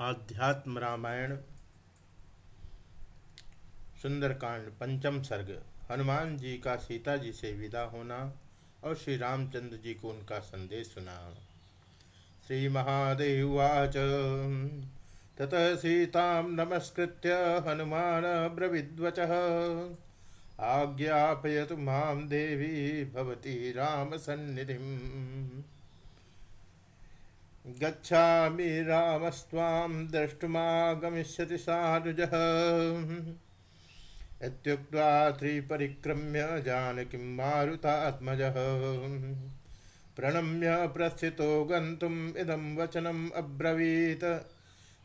आध्यात्म रामायण, सुंदरकांड, पंचम सर्ग। हनुमान जी का सीता जी से विदा होना और श्री रामचंद्र जी को उनका संदेश सुना। श्री महादेवाच ततः सीता नमस्कृत्य हनुमान ब्रविद्वच। आज्ञापयतु माँ देवी, भवती राम सन्निधिम् गच्छामि रामस्त्वां द्रष्टुमागमिष्यति सानुजः। इत्युक्त्वा त्रिपरिक्रम्य जानकीं मारुतात्मजः। प्रणम्य प्रस्थितो गन्तुम् इदं वचनम् अब्रवीत्।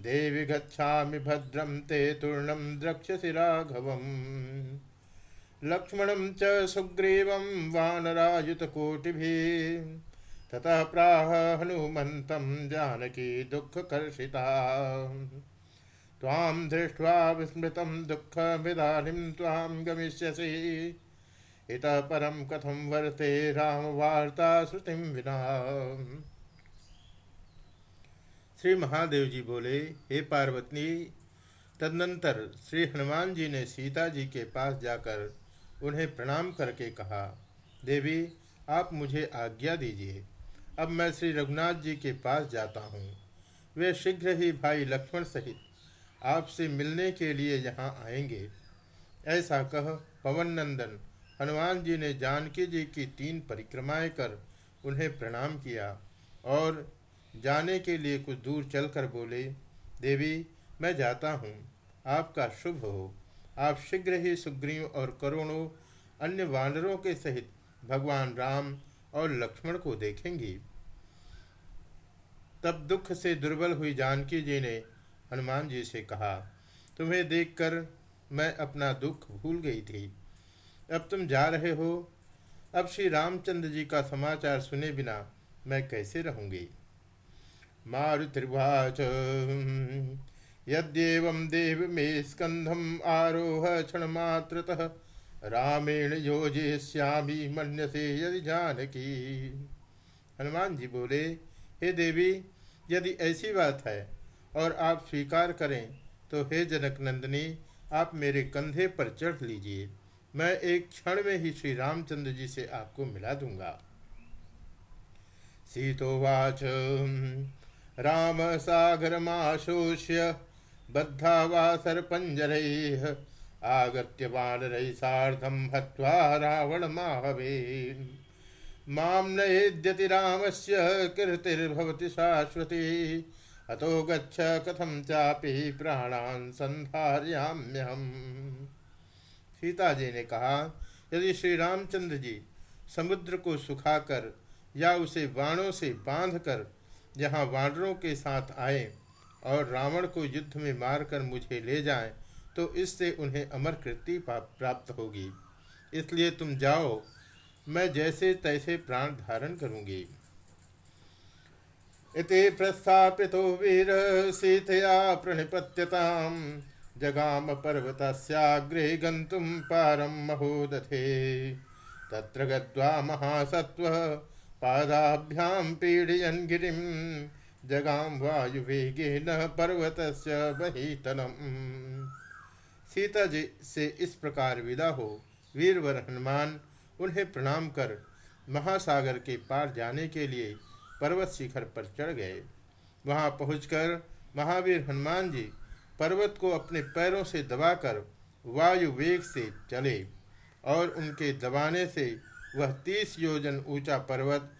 देवि गच्छामि भद्रं ते तूर्णं द्रक्ष्यसि राघवम्। लक्ष्मणं च सुग्रीवं वानरायुतकोटिभिः। ततः प्राह हनुमन्तं जानकी दुःखकर्षिता। त्वां दृष्ट्वा विस्मृतं दुःखमिदानीं त्वां गमिष्यसि। इतः परं कथं वर्ते रामवार्ता श्रुतिं विना। श्री महादेव जी बोले, हे पार्वती, तदनंतर श्री हनुमान जी ने सीता जी के पास जाकर उन्हें प्रणाम करके कहा, देवी, आप मुझे आज्ञा दीजिए। अब मैं श्री रघुनाथ जी के पास जाता हूँ। वे शीघ्र ही भाई लक्ष्मण सहित आपसे मिलने के लिए यहाँ आएँगे। ऐसा कह पवन नंदन हनुमान जी ने जानकी जी की तीन परिक्रमाएँ कर उन्हें प्रणाम किया और जाने के लिए कुछ दूर चलकर बोले, देवी, मैं जाता हूँ। आपका शुभ हो। आप शीघ्र ही सुग्रीव और करोड़ों अन्य वानरों के सहित भगवान राम और लक्ष्मण को देखेंगी। तब दुख से दुर्बल हुई जानकी जी ने हनुमान जी से कहा, तुम्हें देखकर मैं अपना दुख भूल गई थी। अब तुम जा रहे हो। अब श्री रामचंद्र जी का समाचार सुने बिना मैं कैसे रहूँगी? मारु मारुतिर्वाच यद्यव देव में स्कंधम आरोह क्षण मात्रतः रामेण योजिष्यामी मन्य से यदि जानकी। हनुमान जी बोले, हे देवी, यदि ऐसी बात है और आप स्वीकार करें तो हे जनक नंदिनी आप मेरे कंधे पर चढ़ लीजिए। मैं एक क्षण में ही श्री रामचंद्र जी से आपको मिला दूँगा। सीतोवाच राम सागर माशोष्य बद्धा वा सरपंजर आगत्य सार्धं हत्वा रावण माहवे माँ नयेद्यति रामस्य कीर्तिर्भवति शाश्वती। अतो गच्छ कथम चापि प्राणान संधार्याम्यहम सीता जी ने कहा यदि श्री रामचंद्र जी समुद्र को सुखाकर या उसे बाणों से बांधकर यहाँ वानरों के साथ आए और रावण को युद्ध में मारकर मुझे ले जाएँ, तो इससे उन्हें अमर कृति प्राप्त होगी। इसलिए तुम जाओ, मैं जैसे तैसे प्राण धारण करूँगी। इति प्रस्थापितो वीर सीतया प्रणिपत्यताम जगाम पर्वतस्याग्रे गन्तुं पारं महोदथे तत्र गत्वा महासत्त्वः पादाभ्यां पीडयन् गिरिं, जगाम वायुवेगेन पर्वतस्य बहितलम् सीता जी से इस प्रकार विदा हो। वीरवर हनुमान, उन्हें प्रणाम कर महासागर के पार जाने के लिए पर्वत शिखर पर चढ़ गए। वहाँ पहुंचकर महावीर हनुमान जी पर्वत को अपने पैरों से दबाकर वायु वेग से चले और उनके दबाने से वह तीस योजन ऊँचा पर्वत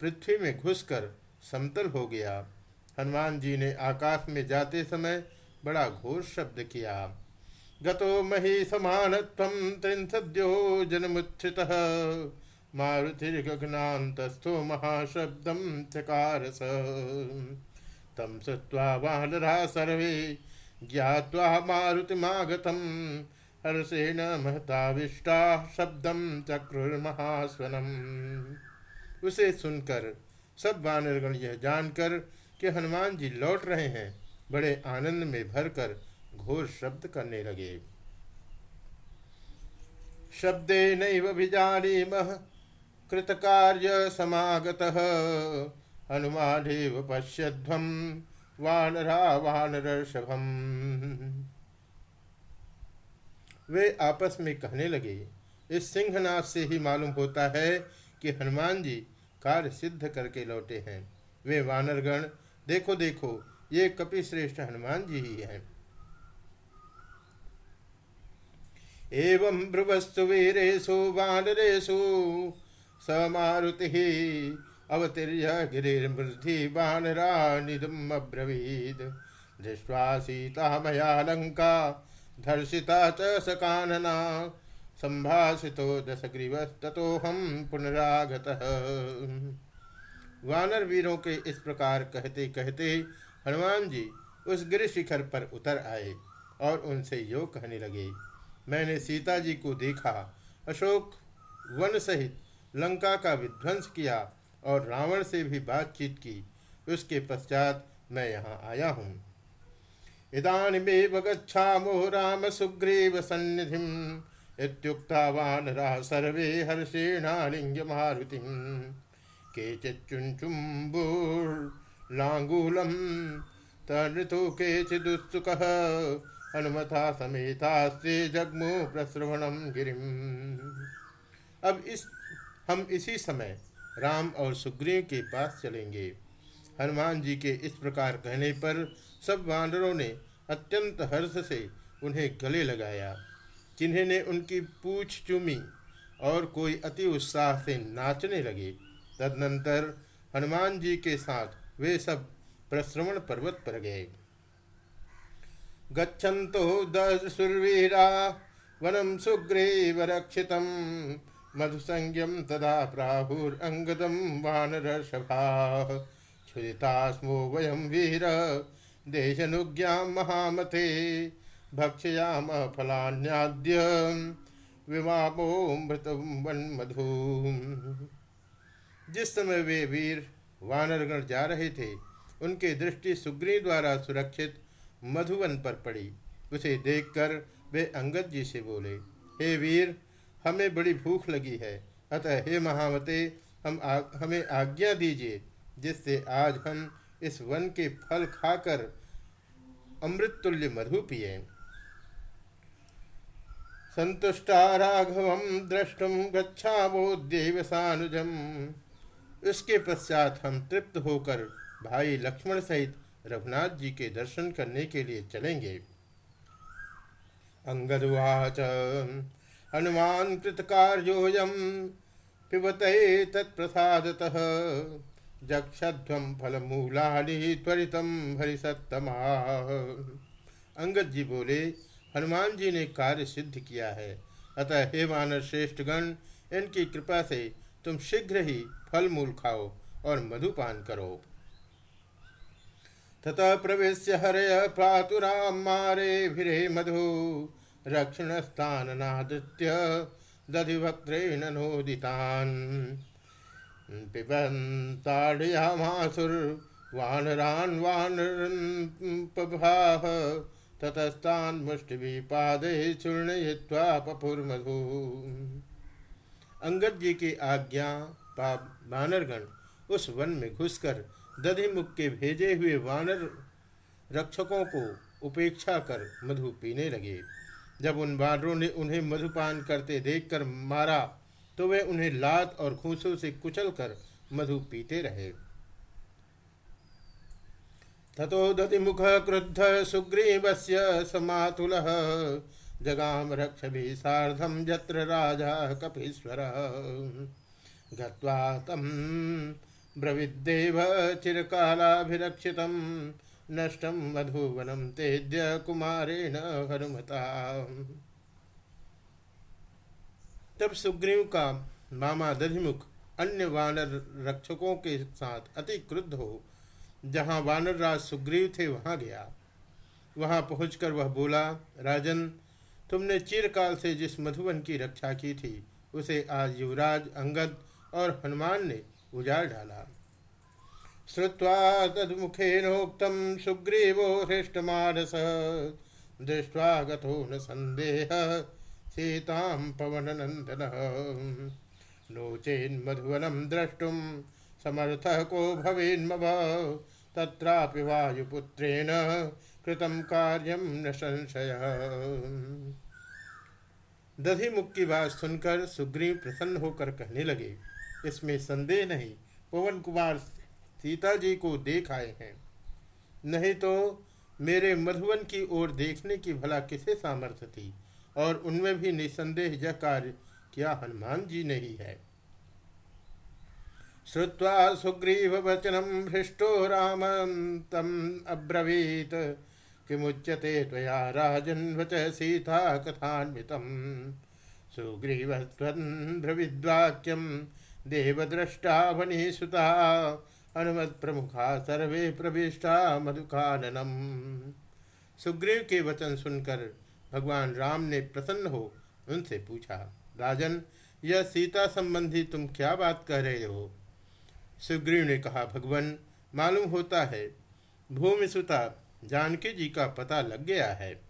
पृथ्वी में घुसकर समतल हो गया। हनुमान जी ने आकाश में जाते समय बड़ा घोर शब्द किया गतो मही समानत्वं त्रिंसद्यो जनमुत्थितः। मारुतिर्गगनान्तस्थो महाशब्दं चकारस। तं श्रुत्वा वानराः सर्वे, ज्ञात्वा मारुतिमागतं। हर्षेण महताविष्टाः शब्दं चक्रुर्महास्वनम्। उसे सुनकर सब वानरगण यह जानकर कि हनुमान जी लौट रहे हैं। बड़े आनंद में भरकर घोर शब्द करने लगे। शब्दे नैव कृतकार्य समागतः। हनुमानेव पश्यध्वं, वानरा वानरषभम वे आपस में कहने लगे, इस सिंहनाथ से ही मालूम होता है कि हनुमान जी कार्य सिद्ध करके लौटे हैं। वे वानरगण, देखो देखो, ये कपिश्रेष्ठ हनुमान जी ही हैं। एवं ब्रुवस्तु वीरेशु वानरेशु समारुति अवतीर्य गिरिर्मृधि वानरा निदम अब्रवीद दृष्ट्वा सीता मया लंका धर्षिता च सकानना संभाषितो दशग्रीवस्तोहम पुनरागत। वानर वीरों के इस प्रकार कहते कहते हनुमान जी उस गिर शिखर पर उतर आए और उनसे यो कहने लगे मैंने सीता जी को देखा। अशोक वन सहित लंका का विध्वंस किया और रावण से भी बातचीत की। उसके पश्चात मैं यहाँ आया हूँ। इदानीमेव गच्छामो राम सुग्रीव सन्निधिम इत्युक्ता वानराः हनुमता समेतास्ते जग्मु प्रश्रवणम गिरिम। अब इस, हम इसी समय राम और सुग्रीव के पास चलेंगे। हनुमान जी के इस प्रकार कहने पर सब वानरों ने अत्यंत हर्ष से उन्हें गले लगाया। जिन्हें ने उनकी पूछ चूमी और कोई अति उत्साह से नाचने लगे। तदनंतर हनुमान जी के साथ वे सब प्रश्रवण पर्वत पर गए। गच्छन्तो दशुर्वीरा वनम सुग्रीव रक्षित मधुसंज्ञम तदा प्राहुरंगदम वानरषभा क्षुदिता स्मो वयम वीर, देशनुज्ञा महामते। भक्षयाम फलान्याद्य विवापो मधु जिस समय वे वीर, वानरगण जा रहे थे, उनकी दृष्टि सुग्री द्वारा सुरक्षित मधुवन पर पड़ी। उसे देखकर वे अंगद जी से बोले हे वीर हमें बड़ी भूख लगी है। अतः हे महावते हम आ, हमें आज्ञा दीजिए जिससे आज हम इस वन के फल खाकर अमृत तुल्य मधु पिए। संतुष्टा राघवम द्रष्टुम गच्छामोद्यव सानुजम इसके पश्चात हम तृप्त होकर भाई लक्ष्मण सहित रघुनाथ जी के दर्शन करने के लिए चलेंगे। अंगदवाच, हनुमान कृत कृतकार्योयम पिबत तत्प्रसादत जक्षध्वम फलमूलानि त्वरितम हरिसत्तमा। अंगद जी बोले, हनुमान जी ने कार्य सिद्ध किया है। अतः हे मानव श्रेष्ठ गण इनकी कृपा से तुम शीघ्र ही फल मूल खाओ और मधुपान करो। ततः प्रवेश हरय पातुराम मारे भिरे मधु। रक्षण स्थान नादृत्य दधिभक्त्रेण नोदितान। पिबंताड़यामासुर वानरान वानरन पभाह ततस्तान चूर्णय्वा पपुर्मधु। अंगद जी की आज्ञा वानरगण उस वन में घुसकर दधिमुख के भेजे हुए वानर रक्षकों को उपेक्षा कर मधु पीने लगे। जब उन वानरों ने उन्हें मधुपान करते देखकर मारा तो वे उन्हें लात और खूसों से कुचल कर मधु पीते रहे। ततो दतिमुख क्रुद्ध सुग्रीवस्य समातुलः, जगाम रक्षभिः सार्धं यत्र राजा कपीश्वरः। गत्वा तं ब्रविद्देव चिरकालाभिरक्षितं नष्टं मधुवनं तेद्य कुमारेण हनुमता। तब सुग्रीव का मामा दधिमुख अन्य वानर रक्षकों के साथ अति क्रुद्ध हो, जहाँ वानर राज सुग्रीव थे, वहाँ गया। वहाँ पहुंचकर वह बोला, राजन, तुमने चिरकाल से जिस मधुवन की रक्षा की थी, उसे आज युवराज, अंगद और हनुमान ने उजाड़ डाला श्रुवा तदमुखेनोक्तम सुग्रीवो हृष्टमानस दृष्टवा गतो न संदेह पवन नंदन नोचेन मधुवनम द्रष्टुम समर्थ को भवेन्मव, तत्रापि वायुपुत्रेण कृतम कार्यम न संशय। दधि मुख की बात सुनकर सुग्रीव प्रसन्न होकर कहने लगे इसमें संदेह नहीं, पवन कुमार सीता जी को देख आए हैं। नहीं तो मेरे मधुवन की ओर देखने की भला किसे सामर्थ्य थी? और उनमें भी निसंदेह यह कार्य क्या हनुमान जी नहीं है। श्रुवा सुग्रीव वचनम हृष्टो राम तम अब्रवीत। किमुच्यते त्वया राजन् वच सीता कथान्वितम्। सुग्रीवस्त्वन्द्रविद्वाक्यं देवद्रष्टा वनीसुता प्रमुखा सर्वे प्रविष्टा मधुकाननम। सुग्रीव के वचन सुनकर भगवान राम ने प्रसन्न हो उनसे पूछा, राजन, यह सीता संबंधी तुम क्या बात कह रहे हो? सुग्रीव ने कहा, भगवान, मालूम होता है भूमि सुता जानकी जी का पता लग गया है।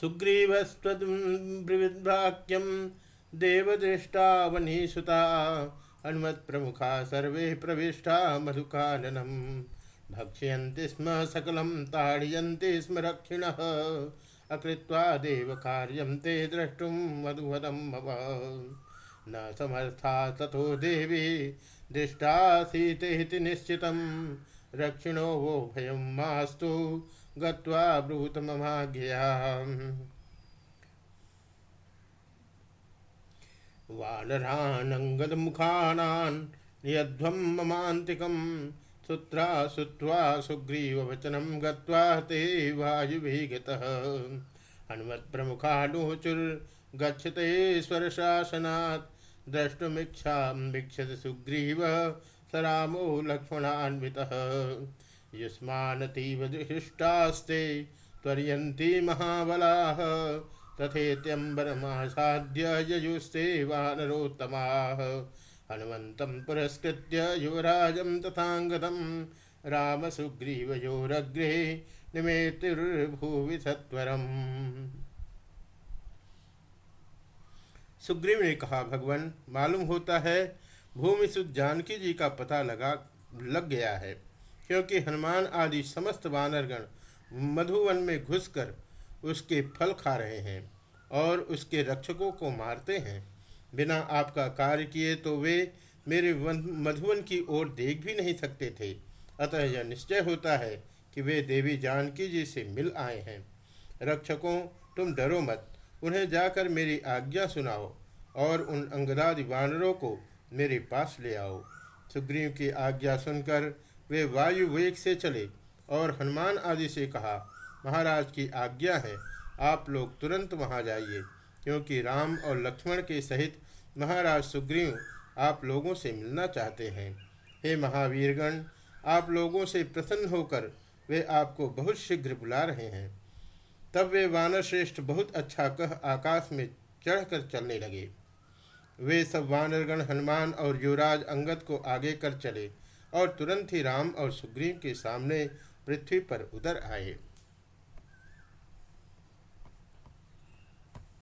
सुग्रीवस्त्वद्वाक्यम देवदृष्टावनीसुता प्रमुखा सर्वे प्रविष्टा मधुकाननम। भक्ष्यन्ति स्म सकलं, ताड़यन्ति स्म रक्षिणः। अकृत्वा देव कार्यं ते द्रष्टुं मधुवदं भव न समर्था तथो देवी दृष्टासीतेति निश्चितं रक्षिणो वो भयं मास्तु गत्वा ब्रूत ममाज्ञया वानरानङ्गदमुखानान् नियध्वं ममान्तिकम् सुत्रा सुत्वा सुग्रीववचनं गत्वा ते वायुभिगतः हनुमत्प्रमुखानुचुर्गच्छतेश्वरशासनात् द्रष्टुमीक्षां वीक्षति सुग्रीव, स रामो लक्ष्मणान्वितः। युष्मानतीव दृष्टास्ते त्वर्यन्ति महाबलाः तथेत्यम्बरमासाद्य ययुस्ते वानरोत्तमाः। हनुमन्तं पुरस्कृत्य युवराजं तथाङ्गतं रामसुग्रीवयोरग्रे निमेतिर्भुवि सत्वरम् सुग्रीव ने कहा, भगवान, मालूम होता है, भूमि सुख जानकी जी का पता लगा, लग गया है। क्योंकि हनुमान आदि समस्त वानरगण मधुवन में घुसकर उसके फल खा रहे हैं और उसके रक्षकों को मारते हैं। बिना आपका कार्य किए तो वे मेरे मधुवन की ओर देख भी नहीं सकते थे। अतः यह निश्चय होता है कि वे देवी जानकी जी से मिल आए हैं। रक्षकों, तुम डरो मत। उन्हें जाकर मेरी आज्ञा सुनाओ और उन अंगदादि वानरों को मेरे पास ले आओ। सुग्रीव की आज्ञा सुनकर वे वायु वेग से चले और हनुमान आदि से कहा, महाराज की आज्ञा है, आप लोग तुरंत वहाँ जाइए, क्योंकि राम और लक्ष्मण के सहित महाराज सुग्रीव आप लोगों से मिलना चाहते हैं। हे महावीरगण, आप लोगों से प्रसन्न होकर वे आपको बहुत शीघ्र बुला रहे हैं। तब वे वानर श्रेष्ठ बहुत अच्छा कह आकाश में चढ़कर चलने लगे। वे सब वानरगण, हनुमान और युवराज अंगद को आगे कर चले और तुरंत ही राम और सुग्रीव के सामने पृथ्वी पर उतर आए।